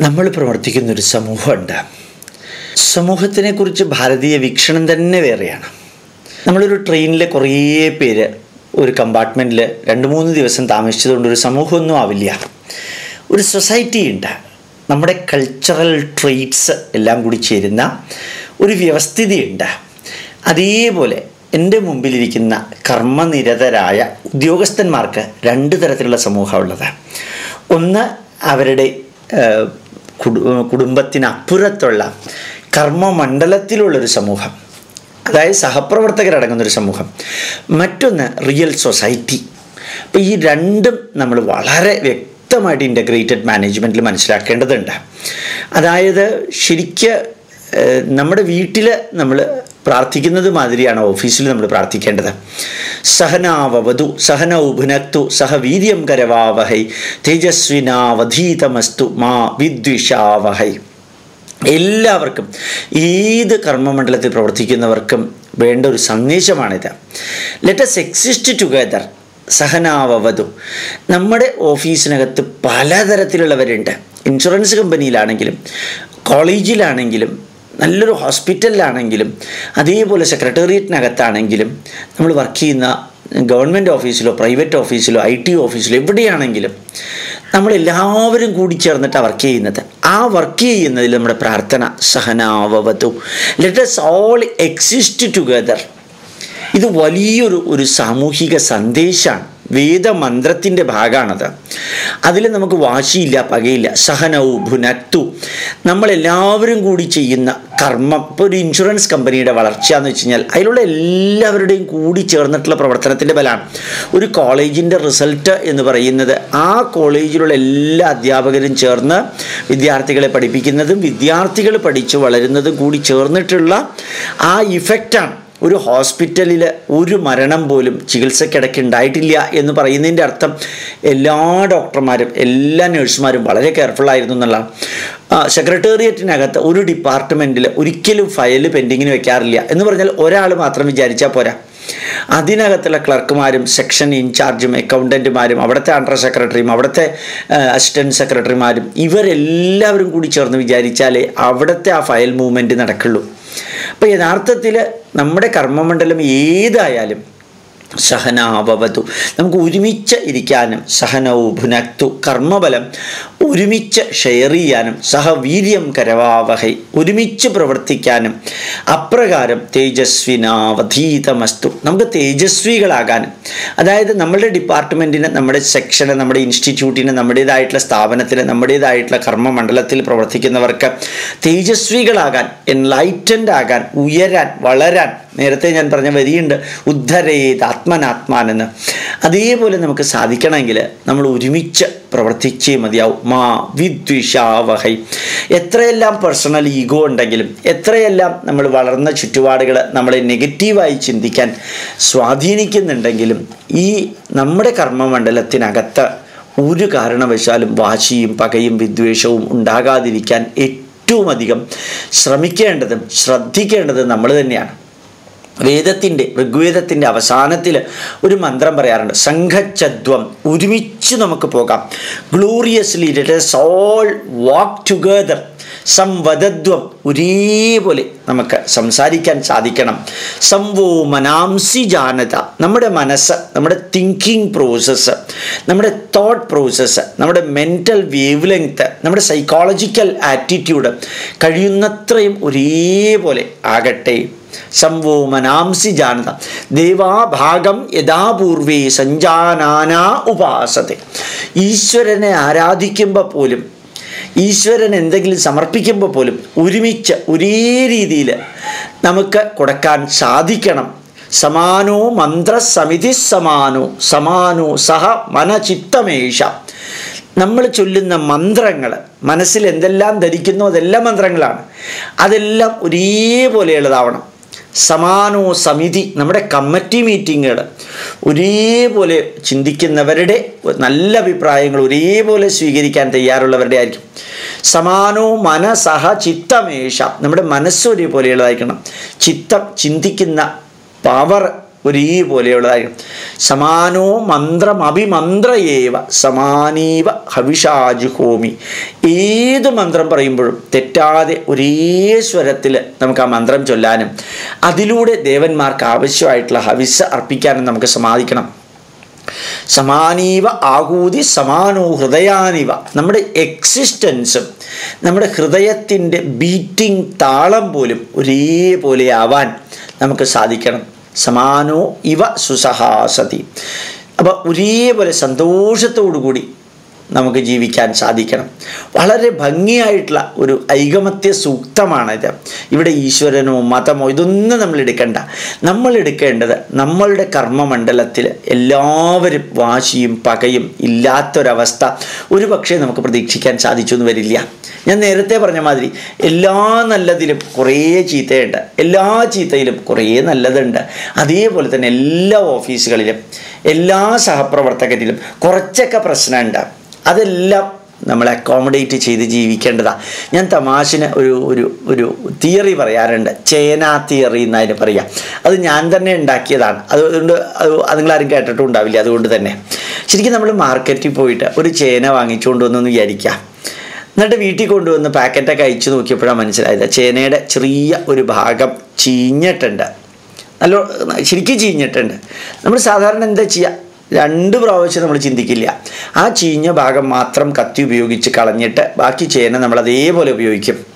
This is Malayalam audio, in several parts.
നമ്മൾ പ്രവർത്തിക്കുന്ന ഒരു സമൂഹമുണ്ട്. സമൂഹത്തിനെക്കുറിച്ച് ഭാരതീയ വീക്ഷണം തന്നെ വേറെയാണ്. നമ്മളൊരു ട്രെയിനിൽ കുറേ പേര് ഒരു കമ്പാർട്ട്മെന്റിൽ രണ്ട് മൂന്ന് ദിവസം താമസിച്ചതുകൊണ്ട് ഒരു സമൂഹമൊന്നും ആവില്ല. ഒരു സൊസൈറ്റി ഉണ്ട്. നമ്മുടെ കൾച്ചറൽ ട്രെയ്റ്റ്സ് എല്ലാം കൂടി ചേരുന്ന ഒരു വ്യവസ്ഥിതിയുണ്ട്. അതേപോലെ എന്റെ മുമ്പിലിരിക്കുന്ന കർമ്മനിരതരായ ഉദ്യോഗസ്ഥന്മാർക്ക് രണ്ട് തരത്തിലുള്ള സമൂഹമുള്ളത്. ഒന്ന് അവരുടെ കുടുംബത്തിനപ്പുറത്തുള്ള കർമ്മമണ്ഡലത്തിലുള്ളൊരു സമൂഹം. അതായത് സഹപ്രവർത്തകരടങ്ങുന്നൊരു സമൂഹം. മറ്റൊന്ന് റിയൽ സൊസൈറ്റി. അപ്പോൾ ഈ രണ്ടും നമ്മൾ വളരെ വ്യക്തമായിട്ട് ഇന്റഗ്രേറ്റഡ് മാനേജ്മെന്റിൽ മനസ്സിലാക്കേണ്ടതുണ്ട്. അതായത് ശരിക്ക് നമ്മുടെ വീട്ടിൽ നമ്മൾ പ്രാർത്ഥിക്കുന്നത് മാതിരിയാണ് ഓഫീസിൽ നമ്മൾ പ്രാർത്ഥിക്കേണ്ടത്. സഹനാവവതു സഹന ഭുനക്തു സഹ വീര്യം കരവാവഹൈ തേജസ്വിനാവധീതമസ്തു മാ വിദ്വിഷാവഹൈ. എല്ലാവർക്കും ഏത് കർമ്മമണ്ഡലത്തിൽ പ്രവർത്തിക്കുന്നവർക്കും വേണ്ട ഒരു സന്ദേശമാണിത്. ലെറ്റസ് എക്സിസ്റ്റ് ടുഗദർ സഹനാവവതു നമ്മുടെ ഓഫീസിനകത്ത് പലതരത്തിലുള്ളവരുണ്ട്. ഇൻഷുറൻസ് കമ്പനിയിലാണെങ്കിലും കോളേജിലാണെങ്കിലും നല്ലൊരു ഹോസ്പിറ്റലിലാണെങ്കിലും അതേപോലെ സെക്രട്ടേറിയറ്റിനകത്താണെങ്കിലും നമ്മൾ വർക്ക് ചെയ്യുന്ന ഗവൺമെന്റ് ഓഫീസിലോ പ്രൈവറ്റ് ഓഫീസിലോ ഐ ടി ഓഫീസിലോ എവിടെയാണെങ്കിലും നമ്മളെല്ലാവരും കൂടി ചേർന്നിട്ടാണ് വർക്ക് ചെയ്യുന്നത്. ആ വർക്ക് ചെയ്യുന്നതിൽ നമ്മുടെ പ്രാർത്ഥന സഹനാവവതു. ലെറ്റസ് ഓൾ എക്സിസ്റ്റ് ടുഗദർ ഇത് വലിയൊരു ഒരു സാമൂഹിക സന്ദേശമാണ്. വേദമന്ത്രത്തിന്റെ ഭാഗമാണത്. അതിൽ നമുക്ക് വാശിയില്ല പകയില്ല. സഹനവും ഭുനത്തു നമ്മളെല്ലാവരും കൂടി ചെയ്യുന്ന കർമ്മം. ഇപ്പോൾ ഒരു ഇൻഷുറൻസ് കമ്പനിയുടെ വളർച്ച എന്ന് വെച്ച് കഴിഞ്ഞാൽ അതിലുള്ള എല്ലാവരുടെയും കൂടി ചേർന്നിട്ടുള്ള പ്രവർത്തനത്തിന്റെ ബലമാണ് ഒരു കോളേജിന്റെ റിസൾട്ട് എന്ന് പറയുന്നത് ആ കോളേജിലുള്ള എല്ലാ അധ്യാപകരും ചേർന്ന് വിദ്യാർത്ഥികളെ പഠിപ്പിക്കുന്നതും വിദ്യാർത്ഥികൾ പഠിച്ച് വളരുന്നതും കൂടി ചേർന്നിട്ടുള്ള ആ ഇഫക്റ്റാണ് ഒരു ഹോസ്പിറ്റലിൽ ഒരു മരണം പോലും ചികിത്സക്കിടയ്ക്ക് ഉണ്ടായിട്ടില്ല എന്ന് പറയുന്നതിന്റെ അർത്ഥം എല്ലാ ഡോക്ടർമാരും എല്ലാ നഴ്സുമാരും വളരെ കെയർഫുള്ളായിരുന്നു എന്നുള്ള. സെക്രട്ടേറിയറ്റിനകത്ത് ഒരു ഡിപ്പാർട്ട്മെന്റിൽ ഒരിക്കലും ഫയൽ പെൻഡിങ്ങിന് വെക്കാറില്ല എന്ന് പറഞ്ഞാൽ ഒരാൾ മാത്രം വിചാരിച്ചാൽ പോരാ. അതിനകത്തുള്ള ക്ലർക്കുമാരും സെക്ഷൻ ഇൻചാർജും അക്കൗണ്ടന്റുമാരും അവിടുത്തെ അണ്ടർ സെക്രട്ടറിയും അവിടുത്തെ അസിസ്റ്റന്റ് സെക്രട്ടറിമാരും ഇവരെല്ലാവരും കൂടി ചേർന്ന് വിചാരിച്ചാലേ അവിടുത്തെ ആ ഫയൽ മൂവ്മെന്റ് നടക്കുള്ളൂ. അപ്പോൾ യഥാർത്ഥത്തിൽ നമ്മുടെ കർമ്മമണ്ഡലം ഏതായാലും സഹനാവവതു നമുക്ക് ഒരുമിച്ച് ഇരിക്കാനും സഹനവും ഭുനക്തു കർമ്മബലം ഒരുമിച്ച് ഷെയർ ചെയ്യാനും സഹവീര്യം കരവാവഹൈ ഒരുമിച്ച് പ്രവർത്തിക്കാനും അപ്രകാരം തേജസ്വിനാവധീതമസ്തു. നമുക്ക് തേജസ്വികളാകാനും അതായത് നമ്മുടെ ഡിപ്പാർട്ട്മെന്റിന് നമ്മുടെ സെക്ഷന് നമ്മുടെ ഇൻസ്റ്റിറ്റ്യൂട്ടിന് നമ്മുടേതായിട്ടുള്ള സ്ഥാപനത്തിന് നമ്മുടേതായിട്ടുള്ള കർമ്മമണ്ഡലത്തിൽ പ്രവർത്തിക്കുന്നവർക്ക് തേജസ്വികളാകാൻ എൻലൈറ്റൻഡ് ആകാൻ ഉയരാൻ വളരാൻ നേരത്തെ ഞാൻ പറഞ്ഞ വരിയുണ്ട് ഉദ്ധരേത് ആത്മനാത്മാനെന്ന് അതേപോലെ നമുക്ക് സാധിക്കണമെങ്കിൽ നമ്മൾ ഒരുമിച്ച് പ്രവർത്തിച്ചേ മതിയാവും. മാ വിദ്വിഷാവഹൈ. എത്രയെല്ലാം പേഴ്സണൽ ഈഗോ ഉണ്ടെങ്കിലും എത്രയെല്ലാം നമ്മൾ വളർന്ന ചുറ്റുപാടുകൾ നമ്മളെ നെഗറ്റീവായി ചിന്തിക്കാൻ സ്വാധീനിക്കുന്നുണ്ടെങ്കിലും ഈ നമ്മുടെ കർമ്മമണ്ഡലത്തിനകത്ത് ഒരു കാരണവശാലും വാശിയും പകയും വിദ്വേഷവും ഉണ്ടാകാതിരിക്കാൻ ഏറ്റവും അധികം ശ്രമിക്കേണ്ടതും ശ്രദ്ധിക്കേണ്ടതും നമ്മൾ തന്നെയാണ്. വേദത്തിന്റെ ഋഗ്വേദത്തിന്റെ അവസാനത്തിൽ ഒരു മന്ത്രം പറയാറുണ്ട്. സംഘച്ഛദ്വം ഒരുമിച്ച് നമുക്ക് പോകാം. Gloriously let's all walk together സംവദത്വം ഒരേപോലെ നമുക്ക് സംസാരിക്കാൻ സാധിക്കണം. സംവോ മനാംസി ജാനത. നമ്മുടെ മനസ്സ് നമ്മുടെ തിങ്കിങ് പ്രോസസ്സ് നമ്മുടെ തോട്ട് പ്രോസസ്സ് നമ്മുടെ മെന്റൽ വേവ് ലെങ്ത്ത് നമ്മുടെ സൈക്കോളജിക്കൽ ആറ്റിറ്റ്യൂഡ് കഴിയുന്നത്രയും ഒരേപോലെ ആകട്ടെ. സംവോമനാംസി ജാനത. ദേവാഭാഗം യഥാപൂർവേ സഞ്ജാനാനാ ഉപാസത്തെ. ഈശ്വരനെ ആരാധിക്കുമ്പോൾ പോലും ഈശ്വരൻ എന്തെങ്കിലും സമർപ്പിക്കുമ്പോൾ പോലും ഒരുമിച്ച് ഒരേ രീതിയിൽ നമുക്ക് കൊടുക്കാൻ സാധിക്കണം. സമാനോ മന്ത്രസമിതി സമാനോ സമാനോ സഹ മനചിത്തമേഷ. നമ്മൾ ചൊല്ലുന്ന മന്ത്രങ്ങൾ മനസ്സിൽ എന്തെല്ലാം ധരിക്കുന്നോ അതെല്ലാം മന്ത്രങ്ങളാണ്. അതെല്ലാം ഒരേപോലെയുള്ളതാവണം. സമാനോ സമിതി നമ്മുടെ കമ്മിറ്റി മീറ്റിങ്ങുകൾ ഒരേപോലെ ചിന്തിക്കുന്നവരുടെ നല്ല അഭിപ്രായങ്ങൾ ഒരേപോലെ സ്വീകരിക്കാൻ തയ്യാറുള്ളവരുടെ ആയിരിക്കും. സമാനോ മനസഹ ചിത്തമേഷ നമ്മുടെ മനസ്സ് ഒരേപോലെയുള്ളതായിരിക്കണം. ചിത്തം ചിന്തിക്കുന്ന പവർ ഒരേപോലെയുള്ളതായിരിക്കും സമാനോ മന്ത്രം അഭിമന്ത്രയേവ സമാനീവ ഹവിഷാജുഹോമി ഏത് മന്ത്രം പറയുമ്പോഴും തെറ്റാതെ ഒരേ സ്വരത്തിൽ നമുക്ക് ആ മന്ത്രം ചൊല്ലാനും അതിലൂടെ ദേവന്മാർക്ക് ആവശ്യമായിട്ടുള്ള ഹവിസ് അർപ്പിക്കാനും നമുക്ക് സമാധിക്കണം. സമാനീവ ആകൂതി സമാനോ ഹൃദയാനിവ. നമ്മുടെ എക്സിസ്റ്റൻസും നമ്മുടെ ഹൃദയത്തിന്റെ ബീറ്റിംഗ് താളം പോലും ഒരേപോലെ ആവാൻ നമുക്ക് സാധിക്കണം. സമാനോ ഇവ സുസഹാസതി. അപ്പോൾ ഒരേപോലെ സന്തോഷത്തോടു കൂടി നമുക്ക് ജീവിക്കാൻ സാധിക്കണം. വളരെ ഭംഗിയായിട്ടുള്ള ഒരു ഐകമത്യ സൂക്തമാണിത്. ഇവിടെ ഈശ്വരനോ മതമോ ഇതൊന്നും നമ്മൾ എടുക്കണ്ട. നമ്മൾ എടുക്കേണ്ടത് നമ്മളുടെ കർമ്മമണ്ഡലത്തിൽ എല്ലാവരും വാശിയും പകയും ഇല്ലാത്തൊരവസ്ഥ ഒരു പക്ഷേ നമുക്ക് പ്രതീക്ഷിക്കാൻ സാധിച്ചു എന്ന് വരില്ല. ഞാൻ നേരത്തെ പറഞ്ഞ മാതിരി എല്ലാ നല്ലതിലും കുറേ ചീത്തയുണ്ട്. എല്ലാ ചീത്തയിലും കുറേ നല്ലതുണ്ട്. അതേപോലെ തന്നെ എല്ലാ ഓഫീസുകളിലും എല്ലാ സഹപ്രവർത്തകരിലും കുറച്ചൊക്കെ പ്രശ്നമുണ്ട്. അതെല്ലാം നമ്മൾ അക്കോമഡേറ്റ് ചെയ്ത് ജീവിക്കേണ്ടതാണ് ഞാൻ തമാശന് ഒരു ഒരു ഒരു തിയറി പറയാറുണ്ട്. ചേന തിയറി എന്നതിന് പറയാം. അത് ഞാൻ തന്നെ ഉണ്ടാക്കിയതാണ്. അതുകൊണ്ട് അത് നിങ്ങളാരും കേട്ടിട്ടും ഉണ്ടാവില്ല അതുകൊണ്ട് തന്നെ. ശരിക്കും നമ്മൾ മാർക്കറ്റിൽ പോയിട്ട് ഒരു ചേന വാങ്ങിച്ചുകൊണ്ട് വന്നെന്ന് വിചാരിക്കാം. എന്നിട്ട് വീട്ടിൽ കൊണ്ടുവന്ന് പാക്കറ്റൊക്കെ അയച്ചു നോക്കിയപ്പോഴാണ് മനസ്സിലായത്. ചേനയുടെ ചെറിയ ഒരു ഭാഗം ചീഞ്ഞിട്ടുണ്ട്. നല്ല ശരിക്കും ചീഞ്ഞിട്ടുണ്ട്. നമ്മൾ സാധാരണ എന്താ ചെയ്യുക രണ്ട് പ്രാവശ്യം നമ്മൾ ചിന്തിക്കില്ല. ആ ചീഞ്ഞ ഭാഗം മാത്രം കത്തി ഉപയോഗിച്ച് കളഞ്ഞിട്ട് ബാക്കി ചേന നമ്മൾ അതേപോലെ ഉപയോഗിക്കും.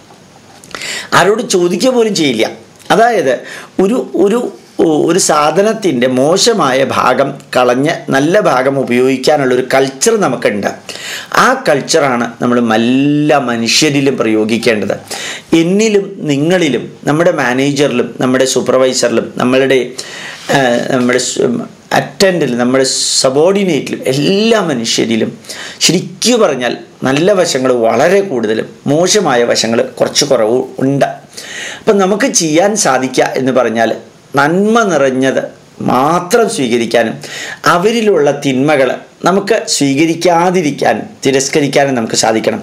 ആരോട് ചോദിക്കുക പോലും ചെയ്യില്ല. അതായത് ഒരു ഒരു ഒരു സാധനത്തിന്റെ മോശമായ ഭാഗം കളഞ്ഞ് നല്ല ഭാഗം ഉപയോഗിക്കാനുള്ളൊരു കൾച്ചർ നമുക്കുണ്ട്. ആ കൾച്ചറാണ് നമ്മൾ എല്ലാ മനുഷ്യരിലും പ്രയോഗിക്കേണ്ടത്. എന്നിലും നിങ്ങളിലും നമ്മുടെ മാനേജറിലും നമ്മുടെ സൂപ്പർവൈസറിലും നമ്മളുടെ നമ്മുടെ അറ്റൻഡിലും നമ്മുടെ സബോർഡിനേറ്റിലും എല്ലാ മനുഷ്യരിലും ശരിക്കു പറഞ്ഞാൽ നല്ല വശങ്ങൾ വളരെ കൂടുതലും മോശമായ വശങ്ങൾ കുറച്ച് കുറവ് ഉണ്ട്. അപ്പം നമുക്ക് ചെയ്യാൻ സാധിക്കുക എന്ന് പറഞ്ഞാൽ നന്മ നിറഞ്ഞത് മാത്രം സ്വീകരിക്കാനും അവരിലുള്ള തിന്മകൾ നമുക്ക് സ്വീകരിക്കാതിരിക്കാൻ തിരസ്കരിക്കാനും നമുക്ക് സാധിക്കണം.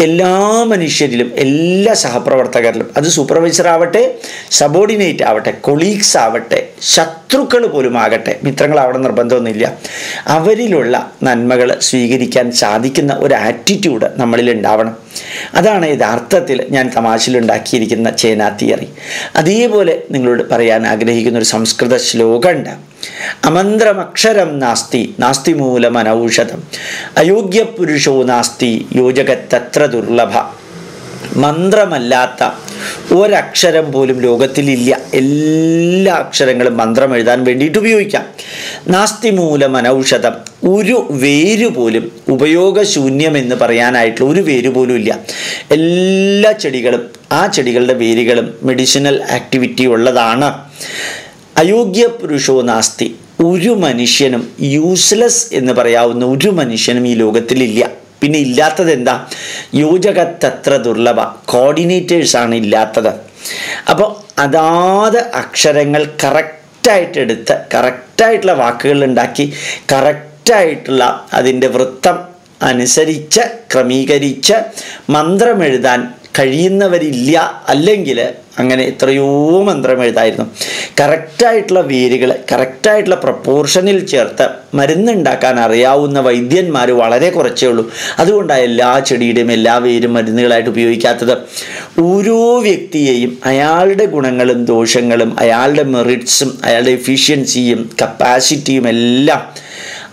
എല്ലാ മനുഷ്യരിലും എല്ലാ സഹപ്രവർത്തകരിലും അത് സൂപ്പർവൈസർ ആവട്ടെ സബോർഡിനേറ്റ് ആവട്ടെ കൊളീഗ്സ് ആവട്ടെ ശത്രുക്കൾ പോലും ആകട്ടെ മിത്രങ്ങളാവണം നിർബന്ധമൊന്നുമില്ല. അവരിലുള്ള നന്മകൾ സ്വീകരിക്കാൻ സാധിക്കുന്ന ഒരു ആറ്റിറ്റ്യൂഡ് നമ്മളിൽ ഉണ്ടാവണം അതാണ് യഥാർത്ഥത്തിൽ ഞാൻ തമാശയിലുണ്ടാക്കിയിരിക്കുന്ന ചേന തിയറി അതേപോലെ നിങ്ങളോട് പറയാൻ ആഗ്രഹിക്കുന്ന ഒരു സംസ്കൃത ശ്ലോകമുണ്ട്. അമന്ത്രമക്ഷരം നാസ്തി നാസ്തി മൂലം അയോഗ്യപുരുഷോ അയോഗ്യ പുരുഷോ നാസ്തി യോജകത്തത്ര ദുർലഭ. മന്ത്രമല്ലാത്ത ഒരക്ഷരം പോലും ലോകത്തിലില്ല. എല്ലാ അക്ഷരങ്ങളും മന്ത്രം എഴുതാൻ വേണ്ടിയിട്ട് ഉപയോഗിക്കാം. നാസ്തി മൂലം അനൌഷധം ഒരു വേര് പോലും ഉപയോഗശൂന്യം എന്ന് പറയാനായിട്ടുള്ള ഒരു വേര് പോലും ഇല്ല. എല്ലാ ചെടികളും ആ ചെടികളുടെ വേരുകളും മെഡിസിനൽ ആക്ടിവിറ്റി ഉള്ളതാണ്. അയോഗ്യ പുരുഷോ നാസ്തി. ഒരു മനുഷ്യനും യൂസ്ലെസ് എന്ന് പറയാവുന്ന ഒരു മനുഷ്യനും ഈ ലോകത്തിലില്ല. പിന്നെ ഇല്ലാത്തത് എന്താ? യോജകത്തത്ര ദുർലഭ. കോർഡിനേറ്റേഴ്സാണ് ഇല്ലാത്തത്. അപ്പോൾ അതാത് അക്ഷരങ്ങൾ കറക്റ്റായിട്ട് എടുത്ത് കറക്റ്റായിട്ടുള്ള വാക്കുകൾ ഉണ്ടാക്കി കറക്റ്റായിട്ടുള്ള അതിന്റെ വൃത്തം അനുസരിച്ച് ക്രമീകരിച്ച് മന്ത്രം എഴുതാൻ കഴിയുന്നവരില്ല. അല്ലെങ്കിൽ അങ്ങനെ എത്രയോ മന്ത്രം എഴുതായിരുന്നു. കറക്റ്റായിട്ടുള്ള വേരുകൾ കറക്റ്റായിട്ടുള്ള പ്രപ്പോർഷനിൽ ചേർത്ത് മരുന്നുണ്ടാക്കാൻ അറിയാവുന്ന വൈദ്യന്മാർ വളരെ കുറച്ചേ ഉള്ളൂ. അതുകൊണ്ടാണ് എല്ലാ ചെടിയുടെയും എല്ലാ വേരും മരുന്നുകളായിട്ട് ഉപയോഗിക്കാത്തത്. ഓരോ വ്യക്തിയെയും അയാളുടെ ഗുണങ്ങളും ദോഷങ്ങളും അയാളുടെ മെറിറ്റ്സും അയാളുടെ എഫിഷ്യൻസിയും കപ്പാസിറ്റിയും എല്ലാം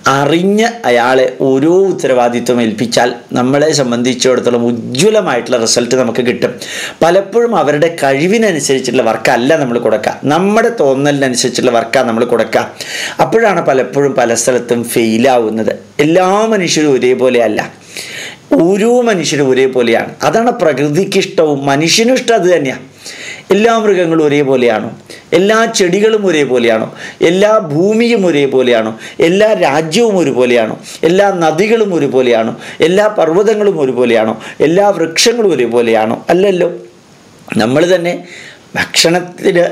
അറിഞ്ഞ് അയാളെ ഓരോ ഉത്തരവാദിത്വം ഏൽപ്പിച്ചാൽ നമ്മളെ സംബന്ധിച്ചിടത്തോളം ഉജ്ജ്വലമായിട്ടുള്ള റിസൾട്ട് നമുക്ക് കിട്ടും. പലപ്പോഴും അവരുടെ കഴിവിനനുസരിച്ചുള്ള വർക്കല്ല നമ്മൾ കൊടുക്കുക. നമ്മുടെ തോന്നലിനനുസരിച്ചുള്ള വർക്കാണ് നമ്മൾ കൊടുക്കുക. അപ്പോഴാണ് പലപ്പോഴും പല സ്ഥലത്തും ഫെയിലാവുന്നത് എല്ലാ മനുഷ്യരും ഒരേപോലെ അല്ല ഓരോ മനുഷ്യരും ഒരേപോലെയാണ്. അതാണ് പ്രകൃതിക്കിഷ്ടവും മനുഷ്യനും ഇഷ്ടം അത് തന്നെയാണ് എല്ലാ മൃഗങ്ങളും ഒരേപോലെയാണോ. എല്ലാ ചെടികളും ഒരേപോലെയാണോ. എല്ലാ ഭൂമിയും ഒരേപോലെയാണോ. എല്ലാ രാജ്യവും ഒരുപോലെയാണോ. എല്ലാ നദികളും ഒരുപോലെയാണോ. എല്ലാ പർവതങ്ങളും ഒരുപോലെയാണോ. എല്ലാ വൃക്ഷങ്ങളും ഒരുപോലെയാണോ. അല്ലല്ലോ? നമ്മൾ തന്നെ ഭക്ഷണത്തിന്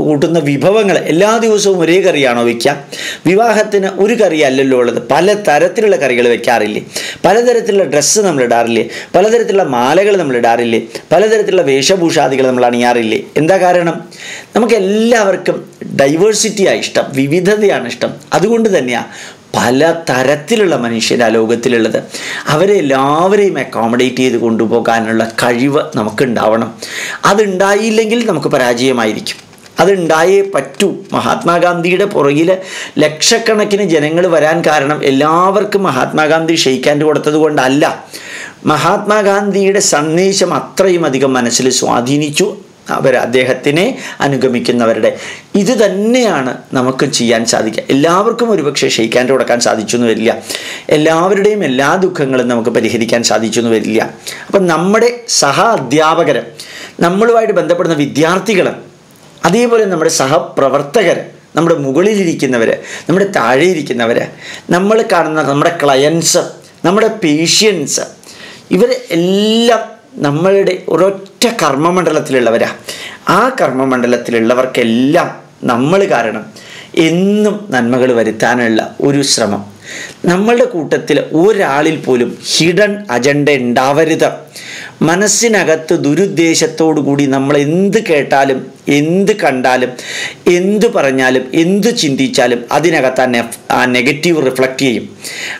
കൂട്ടുന്ന വിഭവങ്ങൾ എല്ലാ ദിവസവും ഒരേ കറിയാണോ വയ്ക്കുക വിവാഹത്തിന് ഒരു കറി അല്ലല്ലോ ഉള്ളത്. പല തരത്തിലുള്ള കറികൾ വെക്കാറില്ലേ? പലതരത്തിലുള്ള ഡ്രസ്സ് നമ്മൾ ഇടാറില്ലേ? പലതരത്തിലുള്ള മാലകൾ നമ്മൾ ഇടാറില്ലേ? പലതരത്തിലുള്ള വേഷഭൂഷാദികൾ നമ്മൾ അണിയാറില്ലേ? എന്താ കാരണം? നമുക്ക് എല്ലാവർക്കും ഡൈവേഴ്സിറ്റിയാണ് ഇഷ്ടം. വിവിധതയാണ് ഇഷ്ടം. അതുകൊണ്ട് തന്നെയാണ് പല തരത്തിലുള്ള മനുഷ്യരാ ലോകത്തിലുള്ളത്. അവരെ എല്ലാവരെയും അക്കോമഡേറ്റ് ചെയ്ത് കൊണ്ടുപോകാനുള്ള കഴിവ് നമുക്കുണ്ടാവണം. അതുണ്ടായില്ലെങ്കിൽ നമുക്ക് പരാജയമായിരിക്കും. അതുണ്ടായേ പറ്റൂ. മഹാത്മാഗാന്ധിയുടെ പുറകിൽ ലക്ഷക്കണക്കിന് ജനങ്ങൾ വരാൻ കാരണം എല്ലാവർക്കും മഹാത്മാഗാന്ധി ഷെയ്ക്കാൻഡ് കൊടുത്തത് കൊണ്ടല്ല. മഹാത്മാഗാന്ധിയുടെ സന്ദേശം അത്രയും അധികം മനസ്സിൽ സ്വാധീനിച്ചു. അവർ അദ്ദേഹത്തിനെ അനുഗമിക്കുന്നവരുടെ. ഇത് തന്നെയാണ് നമുക്ക് ചെയ്യാൻ സാധിക്കുക. എല്ലാവർക്കും ഒരുപക്ഷെ ഷെയ്ക്കാന്റെ കൊടുക്കാൻ സാധിച്ചു എന്ന് വരില്ല. എല്ലാവരുടെയും എല്ലാ ദുഃഖങ്ങളും നമുക്ക് പരിഹരിക്കാൻ സാധിച്ചു എന്ന് വരില്ല. അപ്പം നമ്മുടെ സഹ അധ്യാപകർ നമ്മളുമായിട്ട് ബന്ധപ്പെടുന്ന വിദ്യാർത്ഥികൾ അതേപോലെ നമ്മുടെ സഹപ്രവർത്തകർ നമ്മുടെ മുകളിലിരിക്കുന്നവർ നമ്മുടെ താഴെ ഇരിക്കുന്നവർ നമ്മൾ കാണുന്ന നമ്മുടെ ക്ലയൻസ് നമ്മുടെ പേഷ്യൻസ് ഇവർ എല്ലാം നമ്മളുടെ ഒരൊറ്റ കർമ്മമണ്ഡലത്തിലുള്ളവരാ. ആ കർമ്മമണ്ഡലത്തിലുള്ളവർക്കെല്ലാം നമ്മൾ കാരണം എന്നും നന്മകൾ വരുത്താനുള്ള ഒരു ശ്രമം. നമ്മളുടെ കൂട്ടത്തിൽ ഒരാളിൽ പോലും ഹിഡൻ അജണ്ട ഉണ്ടാവരുത്. മനസ്സിനകത്ത് ദുരുദ്ദേശത്തോടു കൂടി നമ്മൾ എന്ത് കേട്ടാലും എന്ത് കണ്ടാലും എന്ത് പറഞ്ഞാലും എന്ത് ചിന്തിച്ചാലും അതിനകത്ത് ആ നെഫ് ആ നെഗറ്റീവ് റിഫ്ലക്റ്റ് ചെയ്യും.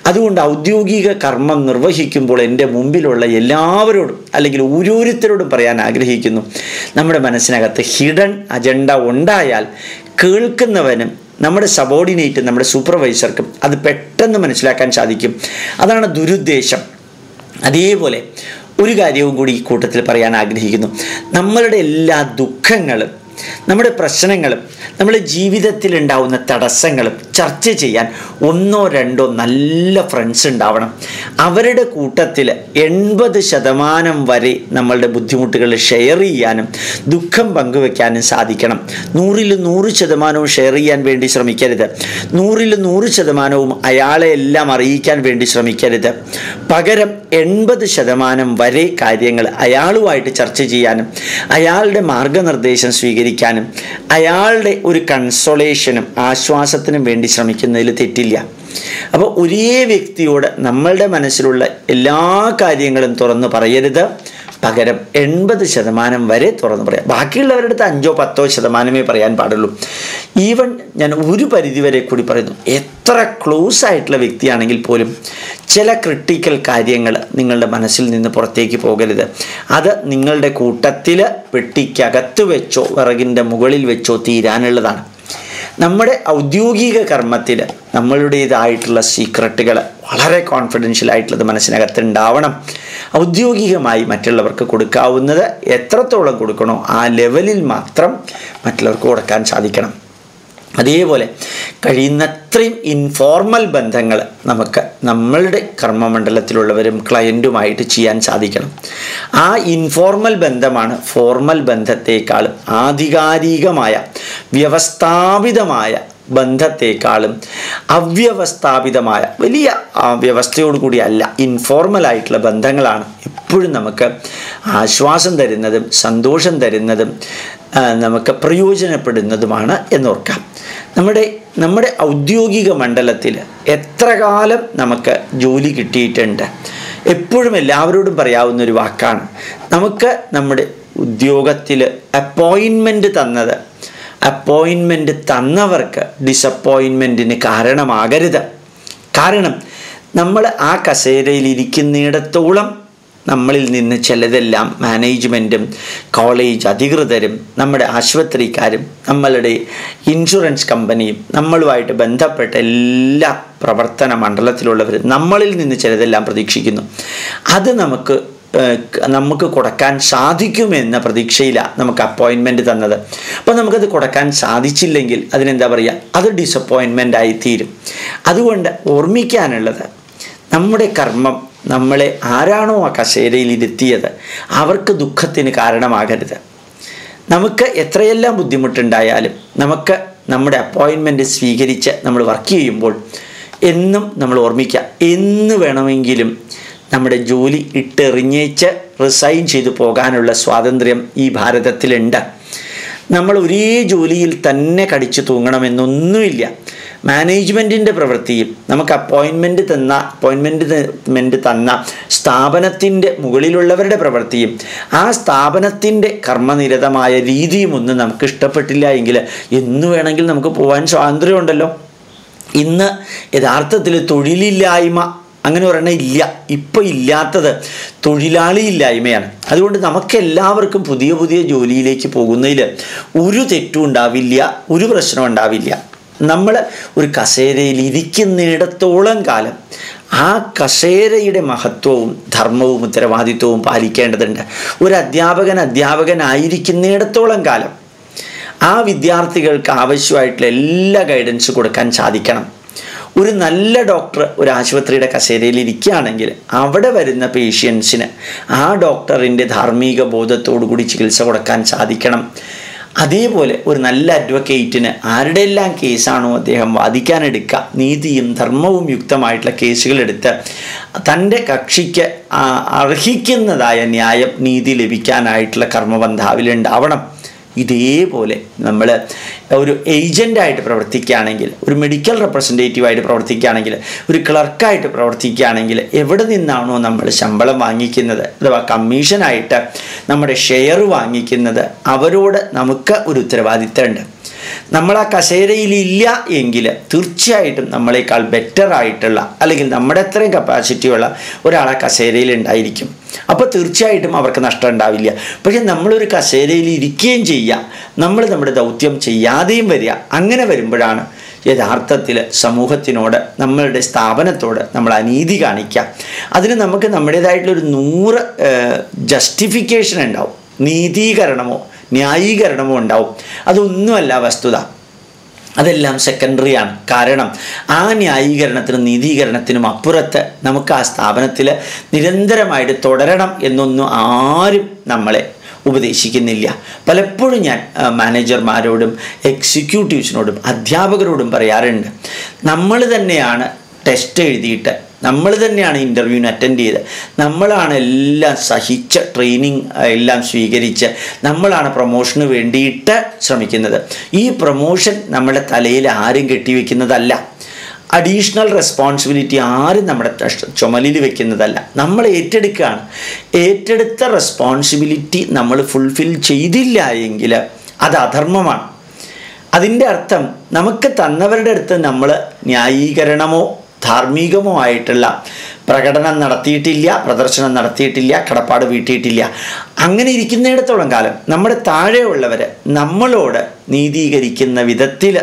അതുകൊണ്ട് ഔദ്യോഗിക കർമ്മം നിർവഹിക്കുമ്പോൾ എന്റെ മുമ്പിലുള്ള എല്ലാവരോടും അല്ലെങ്കിൽ ഓരോരുത്തരോടും പറയാൻ ആഗ്രഹിക്കുന്നു. നമ്മുടെ മനസ്സിനകത്ത് ഹിഡൻ അജണ്ട ഉണ്ടായാൽ കേൾക്കുന്നവനും നമ്മുടെ സബോർഡിനേറ്റ് നമ്മുടെ സൂപ്പർവൈസർക്കും അത് പെട്ടെന്ന് മനസ്സിലാക്കാൻ സാധിക്കും. അതാണ് ദുരുദ്ദേശം. അതേപോലെ ഒരു കാര്യവും കൂടി ഈ കൂട്ടത്തിൽ പറയാൻ ആഗ്രഹിക്കുന്നു. നമ്മളുടെ എല്ലാ ദുഃഖങ്ങളും നമ്മുടെ പ്രശ്നങ്ങളും നമ്മുടെ ജീവിതത്തിൽ ഉണ്ടാവുന്ന തടസ്സങ്ങളും ചർച്ച ചെയ്യാൻ ഒന്നോ രണ്ടോ നല്ല ഫ്രണ്ട്സ് ഉണ്ടാവണം. അവരുടെ കൂട്ടത്തിൽ എൺപത് ശതമാനം വരെ നമ്മളുടെ ബുദ്ധിമുട്ടുകൾ ഷെയർ ചെയ്യാനും ദുഃഖം പങ്കുവെക്കാനും സാധിക്കണം. നൂറിൽ നൂറ് ശതമാനവും ഷെയർ ചെയ്യാൻ വേണ്ടി ശ്രമിക്കരുത്. നൂറിൽ നൂറ് ശതമാനവും അയാളെ എല്ലാം അറിയിക്കാൻ വേണ്ടി ശ്രമിക്കരുത്. പകരം എൺപത് ശതമാനം വരെ കാര്യങ്ങൾ അയാളുമായിട്ട് ചർച്ച ചെയ്യാനും അയാളുടെ മാർഗനിർദ്ദേശം സ്വീകരിക്കാനും അയാളുടെ ഒരു കൺസൊളേഷനും ആശ്വാസത്തിനും വേണ്ടി ശ്രമിക്കുന്നതിൽ തെറ്റില്ല. അപ്പോൾ ഒരേ വ്യക്തിയോട് നമ്മളുടെ മനസ്സിലുള്ള എല്ലാ കാര്യങ്ങളും തുറന്നു പറയരുത്. പകരം എൺപത് ശതമാനം വരെ തുറന്നു പറയാം. ബാക്കിയുള്ളവരുടെ അടുത്ത് അഞ്ചോ പത്തോ ശതമാനമേ പറയാൻ പാടുള്ളൂ. ഈവൻ ഞാൻ ഒരു പരിധി വരെ കൂടി പറയുന്നു. എത്ര ക്ലോസ് ആയിട്ടുള്ള വ്യക്തിയാണെങ്കിൽ പോലും ചില ക്രിട്ടിക്കൽ കാര്യങ്ങൾ നിങ്ങളുടെ മനസ്സിൽ നിന്ന് പുറത്തേക്ക് പോകരുത്. അത് നിങ്ങളുടെ കൂട്ടത്തിൽ പെട്ടിക്കകത്ത് വെച്ചോ വിറകിന്റെ മുകളിൽ വെച്ചോ തീരാനുള്ളതാണ്. നമ്മുടെ ഔദ്യോഗിക കർമ്മത്തിൽ നമ്മളുടേതായിട്ടുള്ള സീക്രട്ടുകൾ വളരെ കോൺഫിഡൻഷ്യൽ ആയിട്ടുള്ളത് മനസ്സിനകത്ത് ഉണ്ടാവണം ഔദ്യോഗികമായി മറ്റുള്ളവർക്ക് കൊടുക്കാവുന്നത് എത്രത്തോളം കൊടുക്കണോ ആ ലെവലിൽ മാത്രം മറ്റുള്ളവർക്ക് കൊടുക്കാൻ സാധിക്കണം. അതേപോലെ കഴിയുന്നത്രയും ഇൻഫോർമൽ ബന്ധങ്ങൾ നമുക്ക് നമ്മളുടെ കർമ്മമണ്ഡലത്തിലുള്ളവരും ക്ലയന്റുമായിട്ട് ചെയ്യാൻ സാധിക്കണം. ആ ഇൻഫോർമൽ ബന്ധമാണ് ഫോർമൽ ബന്ധത്തെക്കാളും ആധികാരികമായ വ്യവസ്ഥാപിതമായ ബന്ധത്തെക്കാളും അവ്യവസ്ഥാപിതമായ വലിയ വ്യവസ്ഥയോടുകൂടിയല്ല ഇൻഫോർമൽ ആയിട്ടുള്ള ബന്ധങ്ങളാണ് എപ്പോഴും നമുക്ക് ആശ്വാസം തരുന്നതും സന്തോഷം തരുന്നതും നമുക്ക് പ്രയോജനപ്പെടുന്നതുമാണ് എന്നോർക്കാം. നമ്മുടെ നമ്മുടെ ഔദ്യോഗിക മണ്ഡലത്തിൽ എത്ര കാലം നമുക്ക് ജോലി കിട്ടിയിട്ടുണ്ട്? എപ്പോഴും എല്ലാവരോടും പറയാവുന്ന ഒരു വാക്കാണ്. നമുക്ക് നമ്മുടെ ഉദ്യോഗത്തിൽ അപ്പോയിൻമെന്റ് തന്നത്. അപ്പോയിൻമെന്റ് തന്നവർക്ക് ഡിസപ്പോയിൻമെന്റിന് കാരണമാകരുത്. കാരണം നമ്മൾ ആ കസേരയിൽ ഇരിക്കുന്നിടത്തോളം നമ്മളിൽ നിന്ന് ചിലതെല്ലാം മാനേജ്മെന്റും കോളേജ് അധികൃതരും നമ്മുടെ ആശുപത്രിക്കാരും നമ്മളുടെ ഇൻഷുറൻസ് കമ്പനിയും നമ്മളുമായിട്ട് ബന്ധപ്പെട്ട എല്ലാ പ്രവർത്തന മണ്ഡലത്തിലുള്ളവരും നമ്മളിൽ നിന്ന് ചിലതെല്ലാം പ്രതീക്ഷിക്കുന്നു. അത് നമുക്ക് നമുക്ക് കൊടുക്കാൻ സാധിക്കുമെന്ന പ്രതീക്ഷയിലാണ് നമുക്ക് അപ്പോയിൻമെന്റ് തന്നത്. അപ്പോൾ നമുക്കത് കൊടുക്കാൻ സാധിച്ചില്ലെങ്കിൽ അതിനെന്താ പറയുക അത് ഡിസപ്പോയിൻമെന്റ് ആയി തീരും. അതുകൊണ്ട് ഓർമ്മിക്കാനുള്ളത് നമ്മുടെ കർമ്മം നമ്മളെ ആരാണോ ആ കസേരയിൽ ഇരുത്തിയത് അവർക്ക് ദുഃഖത്തിന് കാരണമാകരുത്. നമുക്ക് എത്രയെല്ലാം ബുദ്ധിമുട്ടുണ്ടായാലും നമുക്ക് നമ്മുടെ അപ്പോയിൻമെന്റ് സ്വീകരിച്ച് നമ്മൾ വർക്ക് ചെയ്യുമ്പോൾ എന്നും നമ്മൾ ഓർമ്മിക്കുക എന്ന് വേണമെങ്കിലും നമ്മുടെ ജോലി ഇട്ടെറിഞ്ഞേച്ച് റിസൈൻ ചെയ്തു പോകാനുള്ള സ്വാതന്ത്ര്യം ഈ ഭാരതത്തിലുണ്ട്. നമ്മൾ ഒരേ ജോലിയിൽ തന്നെ കടിച്ചു തൂങ്ങണമെന്നൊന്നുമില്ല. മാനേജ്മെന്റിന്റെ പ്രവൃത്തിയും നമുക്ക് അപ്പോയിൻമെന്റ് തന്ന അപ്പോയിൻമെന്റ് തന്ന സ്ഥാപനത്തിന്റെ മുകളിലുള്ളവരുടെ പ്രവൃത്തിയും ആ സ്ഥാപനത്തിന്റെ കർമ്മനിരതമായ രീതിയും ഒന്നും നമുക്ക് ഇഷ്ടപ്പെട്ടില്ല എങ്കിൽ എന്ന് വേണമെങ്കിൽ നമുക്ക് പോകാൻ സ്വാതന്ത്ര്യമുണ്ടല്ലോ. ഇന്ന് യഥാർത്ഥത്തിൽ തൊഴിലില്ലായ്മ അങ്ങനെ ഒരെണ്ണം ഇല്ല ഇപ്പം ഇല്ലാത്തത് തൊഴിലാളി ഇല്ലായ്മയാണ്. അതുകൊണ്ട് നമുക്കെല്ലാവർക്കും പുതിയ പുതിയ ജോലിയിലേക്ക് പോകുന്നതിൽ ഒരു തെറ്റും ഉണ്ടാവില്ല ഒരു പ്രശ്നം ഉണ്ടാവില്ല. നമ്മൾ ഒരു കസേരയിൽ ഇരിക്കുന്നിടത്തോളം കാലം ആ കസേരയുടെ മഹത്വവും ധർമ്മവും ഉത്തരവാദിത്വവും പാലിക്കേണ്ടതുണ്ട്. ഒരു അധ്യാപകൻ അധ്യാപകനായിരിക്കുന്നിടത്തോളം കാലം ആ വിദ്യാർത്ഥികൾക്ക് ആവശ്യമായിട്ടുള്ള എല്ലാ ഗൈഡൻസ് കൊടുക്കാൻ സാധിക്കണം. ഒരു നല്ല ഡോക്ടർ ഒരു ആശുപത്രിയുടെ കസേരയിൽ ഇരിക്കുകയാണെങ്കിൽ അവിടെ വരുന്ന പേഷ്യൻസിന് ആ ഡോക്ടറിന്റെ ധാർമ്മിക ബോധത്തോടു കൂടി ചികിത്സ കൊടുക്കാൻ സാധിക്കണം. അതേപോലെ ഒരു നല്ല അഡ്വക്കേറ്റിന് ആരുടെ എല്ലാം കേസാണോ അദ്ദേഹം വാദിക്കാനെടുക്കുക നീതിയും ധർമ്മവും യുക്തമായിട്ടുള്ള കേസുകളെടുത്ത് തന്റെ കക്ഷിക്ക് അർഹിക്കുന്നതായ ന്യായം നീതി ലഭിക്കാനായിട്ടുള്ള കർമ്മബന്ധാവിലുണ്ടാവണം ഇതേപോലെ നമ്മൾ ഒരു ഏജന്റായിട്ട് പ്രവർത്തിക്കുകയാണെങ്കിൽ ഒരു മെഡിക്കൽ റെപ്രസെന്റേറ്റീവായിട്ട് പ്രവർത്തിക്കുകയാണെങ്കിൽ ഒരു ക്ലർക്കായിട്ട് പ്രവർത്തിക്കുകയാണെങ്കിൽ എവിടെ നിന്നാണോ നമ്മൾ ശമ്പളം വാങ്ങിക്കുന്നത് അഥവാ കമ്മീഷനായിട്ട് നമ്മുടെ ഷെയർ വാങ്ങിക്കുന്നത് അവരോട് നമുക്ക് ഒരു ഉത്തരവാദിത്തമുണ്ട്. നമ്മൾ ആ കസേരയിൽ ഇല്ല എങ്കിൽ തീർച്ചയായിട്ടും നമ്മളെക്കാൾ ബെറ്റർ ആയിട്ടുള്ള അല്ലെങ്കിൽ നമ്മുടെ അത്രയും കപ്പാസിറ്റിയുള്ള ഒരാളെ കസേരയിൽ ഉണ്ടായിരിക്കും. അപ്പോൾ തീർച്ചയായിട്ടും അവർക്ക് നഷ്ടം ഉണ്ടാവില്ല. പക്ഷേ നമ്മളൊരു കസേരയിൽ ഇരിക്കുകയും ചെയ്യുക നമ്മൾ നമ്മുടെ ദൗത്യം ചെയ്യാതെയും വരിക അങ്ങനെ വരുമ്പോഴാണ് യഥാർത്ഥത്തിൽ സമൂഹത്തിനോട് നമ്മളുടെ സ്ഥാപനത്തോട് നമ്മൾ അനീതി കാണിക്കുക. അതിന് നമുക്ക് നമ്മുടേതായിട്ടുള്ളൊരു നൂറ് ജസ്റ്റിഫിക്കേഷൻ ഉണ്ടാവും. നീതീകരണമോ ന്യായീകരണമോ ഉണ്ടാവും. അതൊന്നുമല്ല വസ്തുത. അതെല്ലാം സെക്കൻഡറിയാണ് കാരണം ആ ന്യായീകരണത്തിനും നീതീകരണത്തിനും അപ്പുറത്ത് നമുക്ക് ആ സ്ഥാപനത്തിൽ നിരന്തരമായിട്ട് തുടരണം എന്നൊന്നും ആരും നമ്മളെ ഉപദേശിക്കുന്നില്ല. പലപ്പോഴും ഞാൻ മാനേജർമാരോടും എക്സിക്യൂട്ടീവ്സിനോടും അധ്യാപകരോടും പറയാറുണ്ട്. നമ്മൾ തന്നെയാണ് ടെസ്റ്റ് എഴുതിയിട്ട് നമ്മൾ തന്നെയാണ് ഇന്റർവ്യൂവിന് അറ്റൻഡ് ചെയ്ത് നമ്മളാണ് എല്ലാം സഹിച്ച ട്രെയിനിങ് എല്ലാം സ്വീകരിച്ച് നമ്മളാണ് പ്രൊമോഷന് വേണ്ടിയിട്ട് ശ്രമിക്കുന്നത്. ഈ പ്രൊമോഷൻ നമ്മുടെ തലയിൽ ആരും കെട്ടിവെക്കുന്നതല്ല. അഡീഷണൽ റെസ്പോൺസിബിലിറ്റി ആരും നമ്മുടെ ചുമലിൽ വെക്കുന്നതല്ല. നമ്മൾ ഏറ്റെടുക്കുകയാണ്. ഏറ്റെടുത്ത റെസ്പോൺസിബിലിറ്റി നമ്മൾ ഫുൾഫിൽ ചെയ്തില്ല എങ്കിൽ അത് അധർമ്മമാണ്. അതിന്റെ അർത്ഥം നമുക്ക് തന്നവരുടെ അടുത്ത് നമ്മൾ ന്യായീകരണമോ ധാർമ്മികമോ ആയിട്ടുള്ള പ്രകടനം നടത്തിയിട്ടില്ല പ്രദർശനം നടത്തിയിട്ടില്ല കടപ്പാട് വീട്ടിയിട്ടില്ല. അങ്ങനെ ഇരിക്കുന്നിടത്തോളം കാലം നമ്മുടെ താഴെയുള്ളവർ നമ്മളോട് നീതീകരിക്കുന്ന വിധത്തിൽ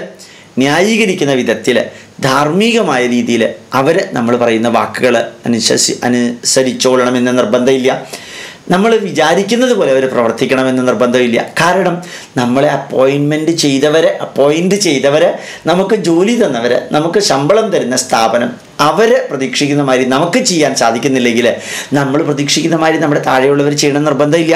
ന്യായീകരിക്കുന്ന വിധത്തിൽ ധാർമ്മികമായ രീതിയിൽ അവർ നമ്മൾ പറയുന്ന വാക്കുകൾ അനുശസി അനുസരിച്ചോളണമെന്ന് നിർബന്ധമില്ല നമ്മൾ വിചാരിക്കുന്നത് പോലെ അവർ പ്രവർത്തിക്കണമെന്ന് നിർബന്ധമില്ല. കാരണം നമ്മളെ അപ്പോയിൻമെന്റ് ചെയ്തവരെ അപ്പോയിന്റ് ചെയ്തവരെ നമുക്ക് ജോലി തന്നവരെ നമുക്ക് ശമ്പളം തരുന്ന സ്ഥാപനം അവരെ പ്രതീക്ഷിക്കുന്ന മാതിരി നമുക്ക് ചെയ്യാൻ സാധിക്കുന്നില്ലെങ്കിൽ നമ്മൾ പ്രതീക്ഷിക്കുന്ന മാതിരി നമ്മുടെ താഴെയുള്ളവർ ചെയ്യണം നിർബന്ധമില്ല.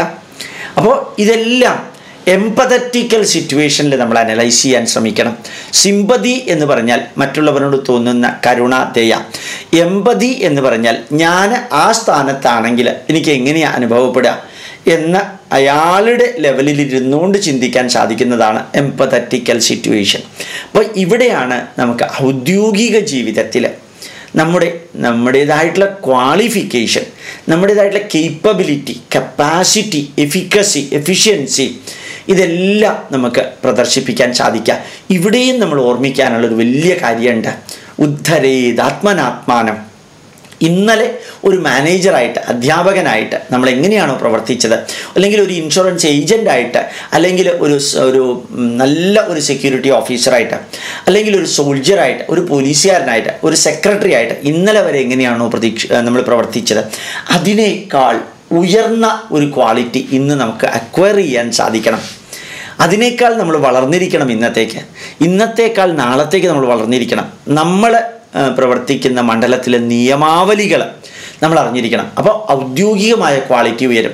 അപ്പോൾ ഇതെല്ലാം എംപതറ്റിക്കൽ സിറ്റുവേഷനിൽ നമ്മൾ അനലൈസ് ചെയ്യാൻ ശ്രമിക്കണം. സിമ്പതി എന്ന് പറഞ്ഞാൽ മറ്റുള്ളവരോട് തോന്നുന്ന കരുണ ദയ. എമ്പതി എന്ന് പറഞ്ഞാൽ ഞാൻ ആ സ്ഥാനത്താണെങ്കിൽ എനിക്ക് എങ്ങനെയാണ് അനുഭവപ്പെടുക എന്ന അയാളുടെ ലെവലിൽ ഇരുന്നുകൊണ്ട് ചിന്തിക്കാൻ സാധിക്കുന്നതാണ് എംപതറ്റിക്കൽ സിറ്റുവേഷൻ. അപ്പോൾ ഇവിടെയാണ് നമുക്ക് ഔദ്യോഗിക ജീവിതത്തിൽ നമ്മുടെ നമ്മുടേതായിട്ടുള്ള ക്വാളിഫിക്കേഷൻ നമ്മുടേതായിട്ടുള്ള കേപ്പബിലിറ്റി കപ്പാസിറ്റി എഫിക്കസി എഫിഷ്യൻസി ഇതെല്ലാം നമുക്ക് പ്രദർശിപ്പിക്കാൻ സാധിക്കുക ഇവിടെയും നമ്മൾ ഓർമ്മിക്കാനുള്ളൊരു വലിയ കാര്യമുണ്ട്. ഉദ്ധരേതാത്മനാത്മാനം ഇന്നലെ ഒരു മാനേജറായിട്ട് അധ്യാപകനായിട്ട് നമ്മൾ എങ്ങനെയാണോ പ്രവർത്തിച്ചത്? അല്ലെങ്കിൽ ഒരു ഇൻഷുറൻസ് ഏജന്റായിട്ട് അല്ലെങ്കിൽ ഒരു ഒരു നല്ല ഒരു സെക്യൂരിറ്റി ഓഫീസറായിട്ട് അല്ലെങ്കിൽ ഒരു സോൾജറായിട്ട് ഒരു പോലീസുകാരനായിട്ട് ഒരു സെക്രട്ടറി ആയിട്ട് ഇന്നലെ വരെ എങ്ങനെയാണോ പ്രതീക്ഷ നമ്മൾ പ്രവർത്തിച്ചത്? അതിനേക്കാൾ ഉയർന്ന ഒരു ക്വാളിറ്റി ഇന്ന് നമുക്ക് അക്വയർ ചെയ്യാൻ സാധിക്കണം. അതിനേക്കാൾ നമ്മൾ വളർന്നിരിക്കണം ഇന്നത്തേക്ക്. ഇന്നത്തേക്കാൾ നാളത്തേക്ക് നമ്മൾ വളർന്നിരിക്കണം. നമ്മൾ പ്രവർത്തിക്കുന്ന മണ്ഡലത്തിലെ നിയമാവലികൾ നമ്മൾ അറിഞ്ഞിരിക്കണം. അപ്പോൾ ഔദ്യോഗികമായ ക്വാളിറ്റി ഉയരും.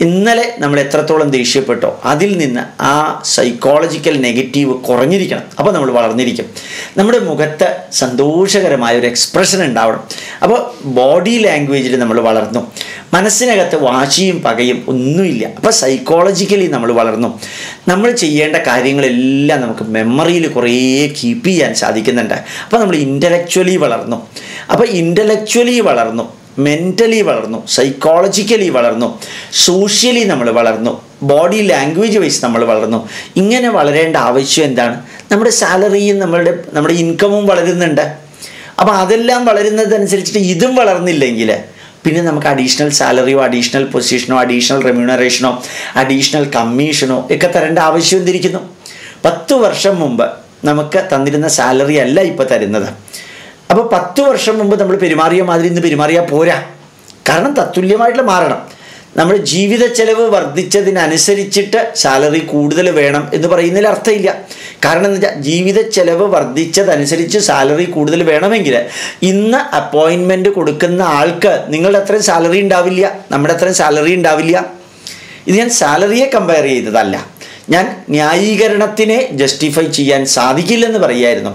ഇന്നലെ നമ്മൾ എത്രത്തോളം ദേഷ്യപ്പെട്ടോ അതിൽ നിന്ന് ആ സൈക്കോളജിക്കൽ നെഗറ്റീവ് കുറഞ്ഞിരിക്കണം. അപ്പോൾ നമ്മൾ വളർന്നിരിക്കും. നമ്മുടെ മുഖത്ത് സന്തോഷകരമായ ഒരു എക്സ്പ്രഷൻ ഉണ്ടാവണം. അപ്പോൾ ബോഡി ലാംഗ്വേജിൽ നമ്മൾ വളർന്നു. മനസ്സിനകത്ത് വാശിയും പകയും ഒന്നുമില്ല. അപ്പോൾ സൈക്കോളജിക്കലി നമ്മൾ വളർന്നു. നമ്മൾ ചെയ്യേണ്ട കാര്യങ്ങളെല്ലാം നമുക്ക് മെമ്മറിയിൽ കുറേ കീപ്പ് ചെയ്യാൻ സാധിക്കുന്നുണ്ട്. അപ്പോൾ നമ്മൾ ഇന്റലക്ച്വലി വളർന്നു. അപ്പോൾ ഇന്റലക്ച്വലി വളർന്നു മെന്റലി വളർന്നു സൈക്കോളജിക്കലി വളർന്നു സോഷ്യലി നമ്മൾ വളർന്നു ബോഡി ലാംഗ്വേജ് വൈസ് നമ്മൾ വളർന്നു. ഇങ്ങനെ വളരേണ്ട ആവശ്യം എന്താണ്? നമ്മുടെ സാലറിയും നമ്മളുടെ നമ്മുടെ ഇൻകമും വളരുന്നുണ്ട്. അപ്പോൾ അതെല്ലാം വളരുന്നതനുസരിച്ചിട്ട് ഇതും വളർന്നില്ലെങ്കിൽ പിന്നെ നമുക്ക് അഡീഷണൽ സാലറിയോ അഡീഷണൽ പൊസിഷനോ അഡീഷണൽ റെമ്യൂണറേഷനോ അഡീഷണൽ കമ്മീഷനോ ഒക്കെ തരേണ്ട ആവശ്യം എന്തിരിക്കുന്നു? പത്ത് വർഷം മുമ്പ് നമുക്ക് തന്നിരുന്ന സാലറി അല്ല ഇപ്പോൾ തരുന്നത്. അപ്പോൾ പത്ത് വർഷം മുമ്പ് നമ്മൾ പെരുമാറിയ മാതിരി ഇന്ന് പെരുമാറിയാൽ പോരാ. കാരണം തത്തുല്യമായിട്ടുള്ള മാറണം. നമ്മുടെ ജീവിത ചെലവ് വർദ്ധിച്ചതിനനുസരിച്ചിട്ട് സാലറി കൂടുതൽ വേണം എന്ന് പറയുന്നതിൽ അർത്ഥമില്ല. കാരണം എന്ന് വെച്ചാൽ ജീവിത ചെലവ് വർദ്ധിച്ചതനുസരിച്ച് സാലറി കൂടുതൽ വേണമെങ്കിൽ ഇന്ന് അപ്പോയിൻമെന്റ് കൊടുക്കുന്ന ആൾക്ക് നിങ്ങളുടെ അത്രയും സാലറി ഉണ്ടാവില്ല നമ്മുടെ അത്രയും സാലറി ഉണ്ടാവില്ല. ഇത് ഞാൻ സാലറിയെ കമ്പയർ ചെയ്തതല്ല. ഞാൻ ന്യായീകരണത്തിനെ ജസ്റ്റിഫൈ ചെയ്യാൻ സാധിക്കില്ലെന്ന് പറയായിരുന്നു.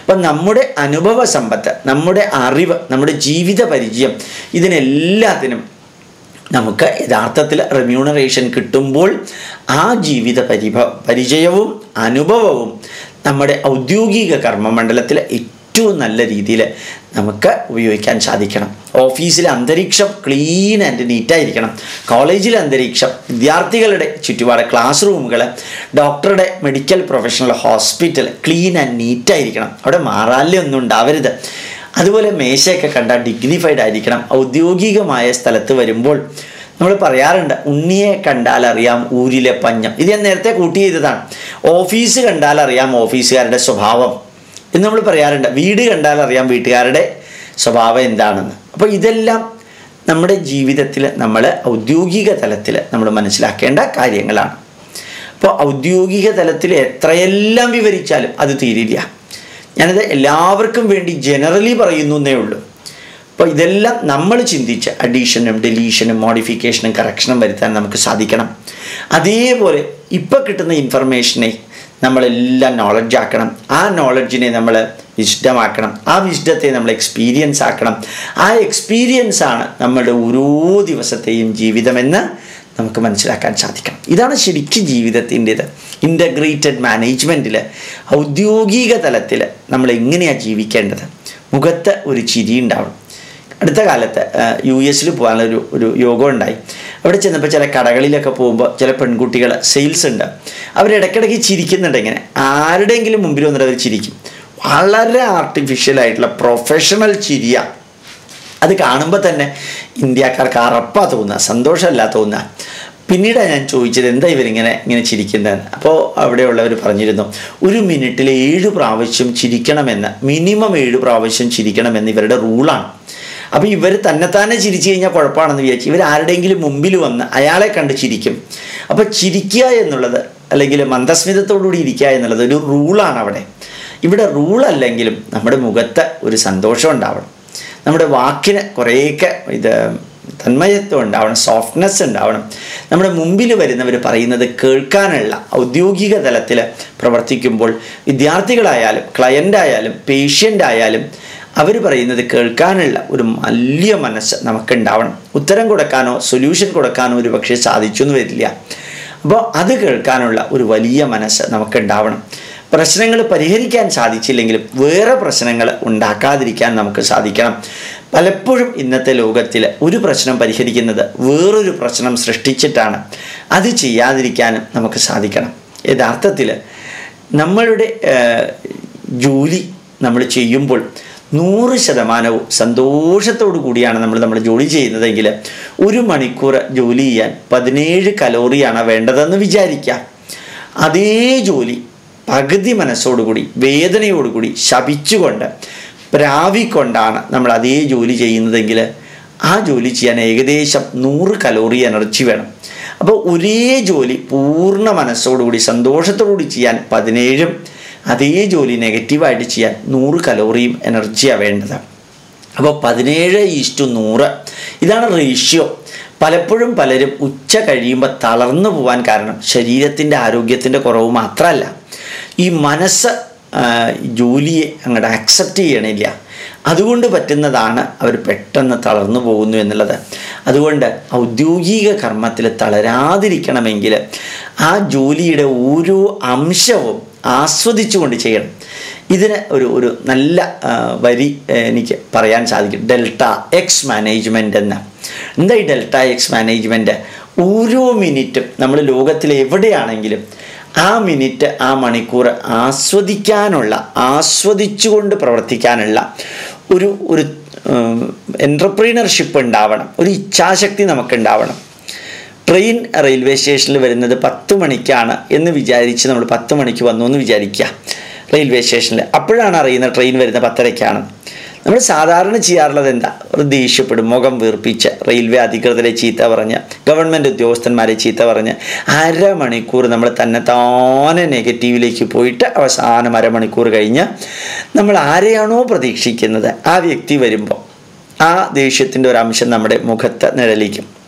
അപ്പം നമ്മുടെ അനുഭവ സമ്പത്ത് നമ്മുടെ അറിവ് നമ്മുടെ ജീവിത പരിചയം ഇതിനെല്ലാത്തിനും നമുക്ക് യഥാർത്ഥത്തിൽ റെമ്യൂണറേഷൻ കിട്ടുമ്പോൾ ആ ജീവിത പരിഭ പരിചയവും അനുഭവവും നമ്മുടെ ഔദ്യോഗിക കർമ്മമണ്ഡലത്തിൽ ഏറ്റവും നല്ല രീതിയിൽ നമുക്ക് ഉപയോഗിക്കാൻ സാധിക്കണം. ഓഫീസിലെ അന്തരീക്ഷം ക്ലീൻ ആൻഡ് നീറ്റായിരിക്കണം കോളേജിലെ അന്തരീക്ഷം വിദ്യാർത്ഥികളുടെ ചുറ്റുപാട് ക്ലാസ് റൂമുകൾ ഡോക്ടറുടെ medical professional hospital clean and നീറ്റായിരിക്കണം അവിടെ മാറാല്യൊന്നും ഉണ്ടാവരുത്. അതുപോലെ മേശയൊക്കെ കണ്ടാൽ ഡിഗ്നിഫൈഡ് ആയിരിക്കണം. ഔദ്യോഗികമായ സ്ഥലത്ത് വരുമ്പോൾ നമ്മൾ പറയാറുണ്ട് ഉണ്ണിയെ കണ്ടാൽ അറിയാം ഊരിലെ പഞ്ഞം. ഇത് ഞാൻ നേരത്തെ കൂട്ടി ചെയ്തതാണ്. ഓഫീസ് കണ്ടാൽ അറിയാം ഓഫീസുകാരുടെ സ്വഭാവം. എന്ന് നമ്മൾ പറയാറുണ്ട്. വീട് കണ്ടാൽ അറിയാം വീട്ടുകാരുടെ സ്വഭാവം എന്താണെന്ന്. അപ്പോൾ ഇതെല്ലാം നമ്മുടെ ജീവിതത്തിൽ നമ്മൾ ഔദ്യോഗിക തലത്തിൽ നമ്മൾ മനസ്സിലാക്കേണ്ട കാര്യങ്ങളാണ്. അപ്പോൾ ഔദ്യോഗിക തലത്തിൽ എത്രയെല്ലാം വിവരിച്ചാലും അത് തീരില്ല. ഞാനത് എല്ലാവർക്കും വേണ്ടി ജനറലി പറയുന്നു എന്നേ ഉള്ളൂ. അപ്പോൾ ഇതെല്ലാം നമ്മൾ ചിന്തിച്ച് അഡീഷനും ഡെലീഷനും മോഡിഫിക്കേഷനും കറക്ഷനും വരുത്താൻ നമുക്ക് സാധിക്കണം. അതേപോലെ ഇപ്പോൾ കിട്ടുന്ന ഇൻഫർമേഷനെ നമ്മളെല്ലാം നോളജ് ആക്കണം. ആ നോളജിനെ നമ്മൾ വിശുദ്ധമാക്കണം ആ വിശുദ്ധത്തെ നമ്മൾ എക്സ്പീരിയൻസ് ആക്കണം. ആ എക്സ്പീരിയൻസാണ് നമ്മളുടെ ഓരോ ദിവസത്തെയും ജീവിതമെന്ന് നമുക്ക് മനസ്സിലാക്കാൻ സാധിക്കണം. ഇതാണ് ശരിക്കും ജീവിതത്തിന്റെത്. ഇന്റഗ്രേറ്റഡ് മാനേജ്മെന്റിൽ ഔദ്യോഗിക തലത്തിൽ നമ്മൾ എങ്ങനെയാണ് ജീവിക്കേണ്ടത്? മുഖത്ത് ഒരു ചിരി ഉണ്ടാവണം. അടുത്ത കാലത്ത് യു എസിൽ പോകാനുള്ളൊരു ഒരു യോഗം ഉണ്ടായി. അവിടെ ചെന്നപ്പോൾ ചില കടകളിലൊക്കെ പോകുമ്പോൾ ചില പെൺകുട്ടികൾ സെയിൽസ് ഉണ്ട്. അവരിടയ്ക്കിടയ്ക്ക് ചിരിക്കുന്നുണ്ട് ഇങ്ങനെ. ആരുടെയെങ്കിലും മുമ്പിൽ വന്നിട്ട് അവർ ചിരിക്കും. വളരെ ആർട്ടിഫിഷ്യൽ ആയിട്ടുള്ള പ്രൊഫഷണൽ ചിരിയ. അത് കാണുമ്പോൾ തന്നെ ഇന്ത്യക്കാർക്ക് അറപ്പാ തോന്നുക സന്തോഷമല്ല തോന്നുക. പിന്നീടാണ് ഞാൻ ചോദിച്ചത് എന്താ ഇവരിങ്ങനെ ഇങ്ങനെ ചിരിക്കുന്നതെന്ന്? അപ്പോൾ അവിടെയുള്ളവർ പറഞ്ഞിരുന്നു ഒരു മിനിറ്റിൽ ഏഴ് പ്രാവശ്യം ചിരിക്കണമെന്ന് മിനിമം ഏഴ് പ്രാവശ്യം ചിരിക്കണമെന്ന് ഇവരുടെ റൂളാണ്. അപ്പോൾ ഇവർ തന്നെത്താനെ ചിരിച്ചു കഴിഞ്ഞാൽ കുഴപ്പമാണെന്ന് വിചാരിച്ചു ഇവർ ആരുടെയെങ്കിലും മുമ്പിൽ വന്ന് അയാളെ കണ്ട് ചിരിക്കും. അപ്പോൾ ചിരിക്കുക എന്നുള്ളത് അല്ലെങ്കിൽ മന്ദസ്മിതത്തോടുകൂടി ഇരിക്കുക എന്നുള്ളത് ഒരു റൂളാണ് അവിടെ. ഇവിടെ റൂളല്ലെങ്കിലും നമ്മുടെ മുഖത്ത് ഒരു സന്തോഷം ഉണ്ടാവണം. നമ്മുടെ വാക്കിന് കുറേയൊക്കെ ഇത് തന്മയത്വം ഉണ്ടാവണം സോഫ്റ്റ്നെസ് ഉണ്ടാവണം നമ്മുടെ മുമ്പിൽ വരുന്നവർ പറയുന്നത് കേൾക്കാനുള്ള ഔദ്യോഗിക തലത്തിൽ പ്രവർത്തിക്കുമ്പോൾ വിദ്യാർത്ഥികളായാലും ക്ലയന്റായാലും പേഷ്യന്റ് ആയാലും അവർ പറയുന്നത് കേൾക്കാനുള്ള ഒരു വലിയ മനസ്സ് നമുക്കുണ്ടാവണം. ഉത്തരം കൊടുക്കാനോ സൊല്യൂഷൻ കൊടുക്കാനോ ഒരു പക്ഷേ സാധിച്ചു എന്ന് വരില്ല. അപ്പോൾ അത് കേൾക്കാനുള്ള ഒരു വലിയ മനസ്സ് നമുക്കുണ്ടാവണം. പ്രശ്നങ്ങൾ പരിഹരിക്കാൻ സാധിച്ചില്ലെങ്കിലും വേറെ പ്രശ്നങ്ങൾ ഉണ്ടാക്കാതിരിക്കാൻ നമുക്ക് സാധിക്കണം. പലപ്പോഴും ഇന്നത്തെ ലോകത്തിൽ ഒരു പ്രശ്നം പരിഹരിക്കുന്നത് വേറൊരു പ്രശ്നം സൃഷ്ടിച്ചിട്ടാണ്. അത് ചെയ്യാതിരിക്കാനും നമുക്ക് സാധിക്കണം. യഥാർത്ഥത്തിൽ നമ്മളുടെ ജോലി നമ്മൾ ചെയ്യുമ്പോൾ നൂറ് ശതമാനവും സന്തോഷത്തോടു കൂടിയാണ് നമ്മൾ നമ്മൾ ജോലി ചെയ്യുന്നതെങ്കിൽ ഒരു മണിക്കൂർ ജോലി ചെയ്യാൻ പതിനേഴ് കലോറിയാണ് വേണ്ടതെന്ന് വിചാരിക്കാം അതേ ജോലി പകുതി മനസ്സോടുകൂടി വേദനയോടുകൂടി ശപിച്ചുകൊണ്ട് പ്രാവിക്കൊണ്ടാണ് നമ്മൾ അതേ ജോലി ചെയ്യുന്നതെങ്കിൽ ആ ജോലി ചെയ്യാൻ ഏകദേശം നൂറ് കലോറി എനർജി വേണം. അപ്പോൾ ഒരേ ജോലി പൂർണ മനസ്സോടുകൂടി സന്തോഷത്തോടുകൂടി ചെയ്യാൻ പതിനേഴും അതേ ജോലി നെഗറ്റീവായിട്ട് ചെയ്യാൻ നൂറ് കലോറിയും എനർജിയാണ് വേണ്ടത്. അപ്പോൾ പതിനേഴ് ഈസ്റ്റു നൂറ് ഇതാണ് റേഷ്യോ. പലപ്പോഴും പലരും ഉച്ച കഴിയുമ്പോൾ തളർന്നു പോകാൻ കാരണം ശരീരത്തിന്റെ ആരോഗ്യത്തിന്റെ കുറവ് മാത്രമല്ല. ഈ മനസ്സ് ജോലിയെ അങ്ങോട്ട് അക്സെപ്റ്റ് ചെയ്യണില്ല. അതുകൊണ്ട് പറ്റുന്നതാണ് അവർ പെട്ടെന്ന് തളർന്നു പോകുന്നു എന്നുള്ളത്. അതുകൊണ്ട് ഔദ്യോഗിക കർമ്മത്തിൽ തളരാതിരിക്കണമെങ്കിൽ ആ ജോലിയുടെ ഓരോ അംശവും ആസ്വദിച്ചുകൊണ്ട് ചെയ്യണം. ഇതിന് ഒരു ഒരു നല്ല വരി എനിക്ക് പറയാൻ സാധിക്കും. ഡെൽറ്റ എക്സ് മാനേജ്മെന്റ് എന്ന്. എന്താ ഈ ഡെൽറ്റ എക്സ് മാനേജ്മെന്റ് ഓരോ മിനിറ്റും നമ്മൾ ലോകത്തിൽ എവിടെയാണെങ്കിലും ആ മിനിറ്റ് ആ മണിക്കൂർ ആസ്വദിക്കാനുള്ള ആസ്വദിച്ചുകൊണ്ട് പ്രവർത്തിക്കാനുള്ള ഒരു ഒരു എന്റർപ്രീനർഷിപ്പ് ഉണ്ടാവണം. ഒരു ഇച്ഛാശക്തി നമുക്കുണ്ടാവണം. ട്രെയിൻ റെയിൽവേ സ്റ്റേഷനിൽ വരുന്നത് പത്ത് മണിക്കാണ് എന്ന് വിചാരിച്ച് നമ്മൾ പത്ത് മണിക്ക് വന്നു എന്ന് വിചാരിക്കുക. റെയിൽവേ സ്റ്റേഷനിൽ അപ്പോഴാണ് അറിയുന്നത് ട്രെയിൻ വരുന്ന പത്തരയ്ക്കാണ്. നമ്മൾ സാധാരണ ചെയ്യാറുള്ളത് എന്താ? ഒരു ദേഷ്യപ്പെടും മുഖം വീർപ്പിച്ച് റെയിൽവേ അധികൃതരെ ചീത്ത പറഞ്ഞ് ഗവൺമെന്റ് ഉദ്യോഗസ്ഥന്മാരെ ചീത്ത പറഞ്ഞ് അരമണിക്കൂർ നമ്മൾ തന്നെ താനെ നെഗറ്റീവിലേക്ക് പോയിട്ട് അവസാനം അരമണിക്കൂർ കഴിഞ്ഞ് നമ്മൾ ആരെയാണോ പ്രതീക്ഷിക്കുന്നത് ആ വ്യക്തി വരുമ്പോൾ ആ ദേഷ്യത്തിന്റെ ഒരു അംശം നമ്മുടെ മുഖത്ത് നിഴലിക്കും.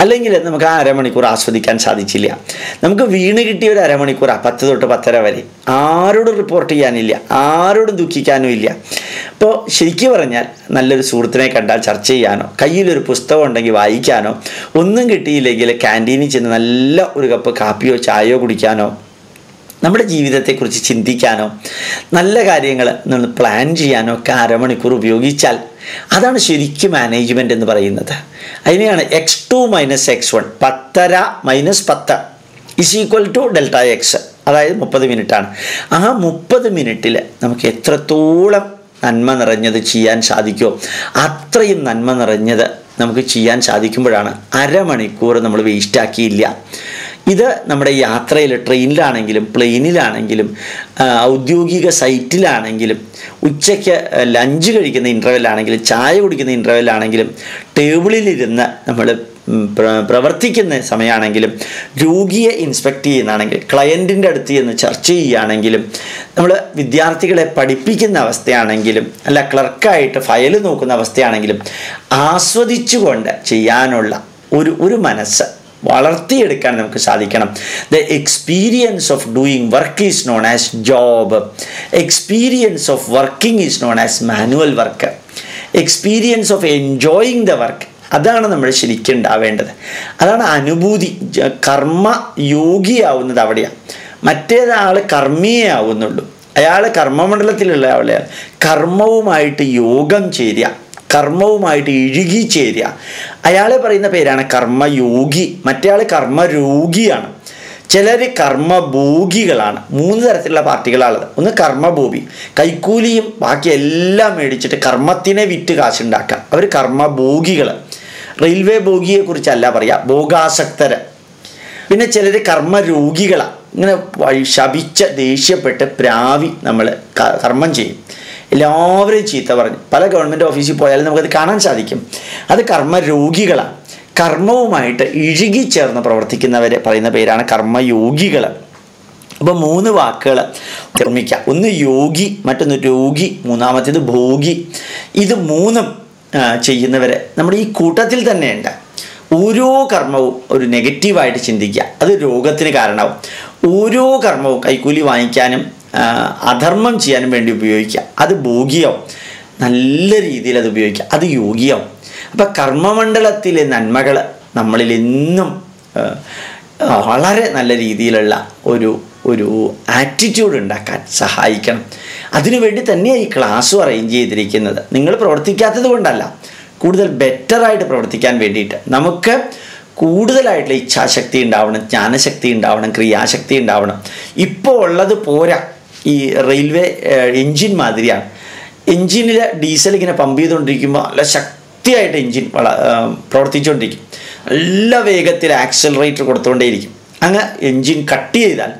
അല്ലെങ്കിൽ നമുക്ക് ആ അരമണിക്കൂർ ആസ്വദിക്കാൻ സാധിച്ചില്ല. നമുക്ക് വീണ് കിട്ടിയ ഒരു അരമണിക്കൂർ പത്ത് തൊട്ട് പത്തര വരെ. ആരോടും റിപ്പോർട്ട് ചെയ്യാനില്ല ആരോടും ദുഃഖിക്കാനും ഇല്ല. അപ്പോൾ ശരിക്കും പറഞ്ഞാൽ നല്ലൊരു സുഹൃത്തിനെ കണ്ടാൽ ചർച്ച ചെയ്യാനോ കയ്യിലൊരു പുസ്തകം ഉണ്ടെങ്കിൽ വായിക്കാനോ ഒന്നും കിട്ടിയില്ലെങ്കിൽ ക്യാന്റീനിൽ ചെന്ന് നല്ല ഒരു കപ്പ് കാപ്പിയോ ചായയോ കുടിക്കാനോ നമ്മുടെ ജീവിതത്തെക്കുറിച്ച് ചിന്തിക്കാനോ നല്ല കാര്യങ്ങൾ നമ്മൾ പ്ലാൻ ചെയ്യാനോ ഒക്കെ അരമണിക്കൂർ ഉപയോഗിച്ചാൽ അതാണ് ശരിക്കും മാനേജ്മെന്റ് എന്ന് പറയുന്നത്. അതിനെയാണ് X two minus X one പത്തര മൈനസ് പത്ത് is equal to delta X അതായത് മുപ്പത് മിനിറ്റാണ് ആ മുപ്പത് മിനിറ്റിൽ നമുക്ക് എത്രത്തോളം നന്മ നിറഞ്ഞത് ചെയ്യാൻ സാധിക്കുമോ അത്രയും നന്മ നിറഞ്ഞത് നമുക്ക് ചെയ്യാൻ സാധിക്കുമ്പോഴാണ് അരമണിക്കൂർ നമ്മൾ വേസ്റ്റാക്കിയില്ല ഇത് നമ്മുടെ യാത്രയിൽ ട്രെയിനിലാണെങ്കിലും പ്ലെയിനിലാണെങ്കിലും ഔദ്യോഗിക സൈറ്റിലാണെങ്കിലും ഉച്ചയ്ക്ക് ലഞ്ച് കഴിക്കുന്ന ഇന്റർവെല്ലാണെങ്കിലും ചായ കുടിക്കുന്ന ഇന്റർവെല്ലാണെങ്കിലും ടേബിളിലിരുന്ന് നമ്മൾ പ്രവർത്തിക്കുന്ന സമയമാണെങ്കിലും രോഗിയെ ഇൻസ്പെക്ട് ചെയ്യുന്നതാണെങ്കിൽ ക്ലയന്റിന്റെ അടുത്ത് ചെന്ന് ചർച്ച ചെയ്യുകയാണെങ്കിലും നമ്മൾ വിദ്യാർത്ഥികളെ പഠിപ്പിക്കുന്ന അവസ്ഥയാണെങ്കിലും അല്ല ക്ലർക്കായിട്ട് ഫയൽ നോക്കുന്ന അവസ്ഥയാണെങ്കിലും ആസ്വദിച്ചുകൊണ്ട് ചെയ്യാനുള്ള ഒരു ഒരു മനസ്സ് വളർത്തിയെടുക്കാൻ നമുക്ക് സാധിക്കണം. The experience of doing work is known as job experience of working is known as manual work experience of enjoying the work അതാണ് നമ്മൾ ശരിക്കും ഉണ്ടാവേണ്ടത്. അതാണ് അനുഭൂതി കർമ്മ യോഗിയാവുന്നത് അവിടെയാണ്. മറ്റേതാൾ കർമ്മിയേ ആവുന്നുള്ളൂ. അയാൾ കർമ്മമണ്ഡലത്തിലുള്ള ആളെയാണ്. കർമ്മവുമായിട്ട് യോഗം ചേരുക. കർമ്മവുമായിട്ട് ഇഴുകി ചേരുക. അയാളെ പറയുന്ന പേരാണ് കർമ്മയോഗി. മറ്റേയാൾ കർമ്മരോഗിയാണ്. ചിലർ കർമ്മഭോഗികളാണ്. മൂന്ന് തരത്തിലുള്ള പാർട്ടികളാണുള്ളത്. ഒന്ന് കർമ്മഭൂമി കൈക്കൂലിയും ബാക്കി എല്ലാം മേടിച്ചിട്ട് കർമ്മത്തിനെ വിറ്റ് കാശുണ്ടാക്കുക. അവർ കർമ്മഭോഗികൾ റെയിൽവേ ഭോഗിയെക്കുറിച്ചല്ല പറയുക ഭോഗാസക്തർ പിന്നെ ചിലർ കർമ്മരോഗികളാണ് ഇങ്ങനെ ശപിച്ച ദേഷ്യപ്പെട്ട് പ്രാവി നമ്മൾ കർമ്മം ചെയ്യും. എല്ലാവരെയും ചീത്ത പറഞ്ഞു. പല ഗവൺമെന്റ് ഓഫീസിൽ പോയാലും നമുക്കത് കാണാൻ സാധിക്കും. അത് കർമ്മരോഗികളാണ് കർമ്മവുമായിട്ട് ഇഴുകിച്ചേർന്ന് പ്രവർത്തിക്കുന്നവരെ പറയുന്ന പേരാണ് കർമ്മയോഗികൾ അപ്പോൾ മൂന്ന് വാക്കുകൾ നിർമ്മിക്കാം ഒന്ന് യോഗി മറ്റൊന്ന് രോഗി മൂന്നാമത്തേത് ഭോഗി. ഇത് മൂന്നും ചെയ്യുന്നവരെ നമ്മുടെ ഈ കൂട്ടത്തിൽ തന്നെയുണ്ട്. ഓരോ കർമ്മവും ഒരു നെഗറ്റീവായിട്ട് ചിന്തിക്കുക. അത് രോഗത്തിന് കാരണമാവും. ഓരോ കർമ്മവും കൈക്കൂലി വാങ്ങിക്കാനും അധർമ്മം ചെയ്യാനും വേണ്ടി ഉപയോഗിക്കുക. അത് ഭോഗിയാവും. നല്ല രീതിയിൽ അത് ഉപയോഗിക്കുക. അത് യോഗിയാവും. അപ്പോൾ കർമ്മമണ്ഡലത്തിലെ നന്മകൾ നമ്മളിൽ എന്നും വളരെ നല്ല രീതിയിലുള്ള ഒരു ഒരു ആറ്റിറ്റ്യൂഡ് ഉണ്ടാക്കാൻ സഹായിക്കണം. അതിനുവേണ്ടി തന്നെയാണ് ഈ ക്ലാസ് അറേഞ്ച് ചെയ്തിരിക്കുന്നത്. നിങ്ങൾ പ്രവർത്തിക്കാത്തത് കൊണ്ടല്ല. കൂടുതൽ ബെറ്ററായിട്ട് പ്രവർത്തിക്കാൻ വേണ്ടിയിട്ട്. നമുക്ക് കൂടുതലായിട്ടുള്ള ഇച്ഛാശക്തി ഉണ്ടാവണം ജ്ഞാനശക്തി ഉണ്ടാവണം ക്രിയാശക്തി ഉണ്ടാവണം. ഇപ്പോൾ ഉള്ളത് പോരാ. ഈ റെയിൽവേ എൻജിൻ മാതിരിയാണ്. എൻജിനിൽ ഡീസൽ ഇങ്ങനെ പമ്പ് ചെയ്തുകൊണ്ടിരിക്കുമ്പോൾ നല്ല ശക്തിയായിട്ട് എൻജിൻ വള പ്രവർത്തിച്ചുകൊണ്ടിരിക്കും നല്ല വേഗത്തിൽ ആക്സലറേറ്റർ കൊടുത്തുകൊണ്ടേയിരിക്കും അങ്ങ് എൻജിൻ കട്ട് ചെയ്താൽ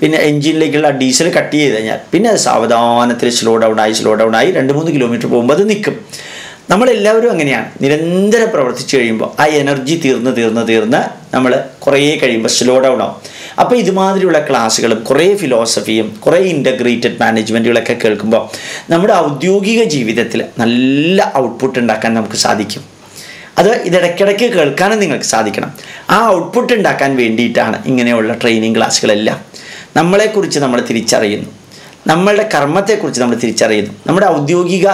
പിന്നെ എൻജിനിലേക്കുള്ള ഡീസൽ കട്ട് ചെയ്ത് കഴിഞ്ഞാൽ പിന്നെ അത് സാവധാനത്തിൽ സ്ലോ ഡൗൺ ആയി സ്ലോ ഡൗൺ ആയി രണ്ട് മൂന്ന് കിലോമീറ്റർ പോകുമ്പോൾ അത് നിൽക്കും നമ്മളെല്ലാവരും അങ്ങനെയാണ്. നിരന്തരം പ്രവർത്തിച്ചു കഴിയുമ്പോൾ ആ എനർജി തീർന്ന് തീർന്ന് തീർന്ന് നമ്മൾ കുറേ കഴിയുമ്പോൾ സ്ലോ ഡൗൺ ആവും അപ്പോൾ ഇതുമാതിരിയുള്ള ക്ലാസ്സുകളും കുറേ ഫിലോസഫിയും കുറേ ഇന്റഗ്രേറ്റഡ് മാനേജ്മെന്റുകളൊക്കെ കേൾക്കുമ്പോൾ നമ്മുടെ ഔദ്യോഗിക ജീവിതത്തിൽ നല്ല ഔട്ട്പുട്ട് ഉണ്ടാക്കാൻ നമുക്ക് സാധിക്കും. അത് ഇതിടയ്ക്കിടയ്ക്ക് കേൾക്കാനും നിങ്ങൾക്ക് സാധിക്കണം. ആ ഔട്ട്പുട്ട് ഉണ്ടാക്കാൻ വേണ്ടിയിട്ടാണ് ഇങ്ങനെയുള്ള ട്രെയിനിങ് ക്ലാസ്സുകളെല്ലാം നമ്മളെക്കുറിച്ച് നമ്മൾ തിരിച്ചറിയുന്നു. നമ്മളുടെ കർമ്മത്തെക്കുറിച്ച് നമ്മൾ തിരിച്ചറിയുന്നു. നമ്മുടെ ഔദ്യോഗിക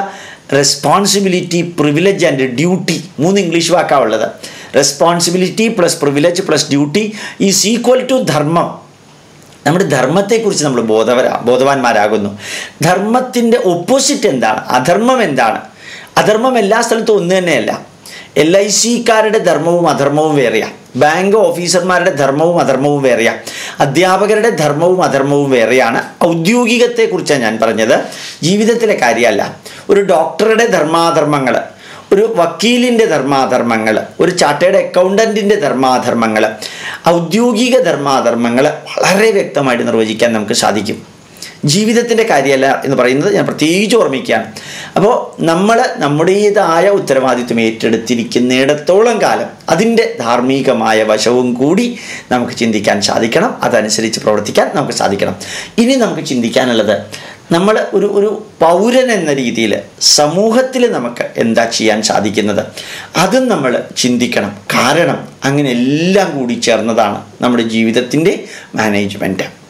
റെസ്പോൺസിബിലിറ്റി പ്രിവിലേജ് ആൻഡ് ഡ്യൂട്ടി മൂന്ന് ഇംഗ്ലീഷ് വാക്കാണ് ഉള്ളത്. Responsibility plus privilege plus duty is equal to ധർമ്മം നമ്മുടെ ധർമ്മത്തെക്കുറിച്ച് നമ്മൾ ബോധവരാ ബോധവാന്മാരാകുന്നു. ധർമ്മത്തിന്റെ ഒപ്പോസിറ്റ് എന്താണ്? അധർമ്മം എന്താണ്? അധർമ്മം എല്ലാ സ്ഥലത്തും ഒന്ന് തന്നെയല്ല. എൽ ഐ സിക്കാരുടെ ധർമ്മവും അധർമ്മവും വേറെയാണ് ബാങ്ക് ഓഫീസർമാരുടെ ധർമ്മവും അധർമ്മവും വേറെയാണ് അധ്യാപകരുടെ ധർമ്മവും അധർമ്മവും വേറെയാണ്. ഔദ്യോഗികത്തെക്കുറിച്ചാണ് ഞാൻ പറഞ്ഞത്. ജീവിതത്തിലെ കാര്യമല്ല. ഒരു ഡോക്ടറുടെ ധർമാധർമ്മങ്ങൾ ഒരു വക്കീലിന്റെ ധർമാധർമ്മങ്ങൾ ഒരു ചാർട്ടേഡ് അക്കൗണ്ടന്റിന്റെ ധർമാധർമ്മങ്ങൾ ഔദ്യോഗിക ധർമാധർമ്മങ്ങൾ വളരെ വ്യക്തമായിട്ട് നിർവചിക്കാൻ നമുക്ക് സാധിക്കും. ജീവിതത്തിന്റെ കാര്യമല്ല എന്ന് പറയുന്നത് ഞാൻ പ്രത്യേകിച്ച് ഓർമ്മിക്കുകയാണ്. അപ്പോൾ നമ്മൾ നമ്മുടേതായ ഉത്തരവാദിത്വം ഏറ്റെടുത്തിരിക്കുന്നിടത്തോളം കാലം അതിന്റെ ധാർമ്മികമായ വശവും കൂടി നമുക്ക് ചിന്തിക്കാൻ സാധിക്കണം. അതനുസരിച്ച് പ്രവർത്തിക്കാൻ നമുക്ക് സാധിക്കണം. ഇനി നമുക്ക് ചിന്തിക്കാനുള്ളത് നമ്മൾ ഒരു ഒരു പൗരൻ എന്ന രീതിയിൽ സമൂഹത്തിൽ നമുക്ക് എന്താ ചെയ്യാൻ സാധിക്കുന്നത്? അതും നമ്മൾ ചിന്തിക്കണം. കാരണം അങ്ങനെ എല്ലാം കൂടി ചേർന്നതാണ് നമ്മുടെ ജീവിതത്തിന്റെ മാനേജ്മെന്റ്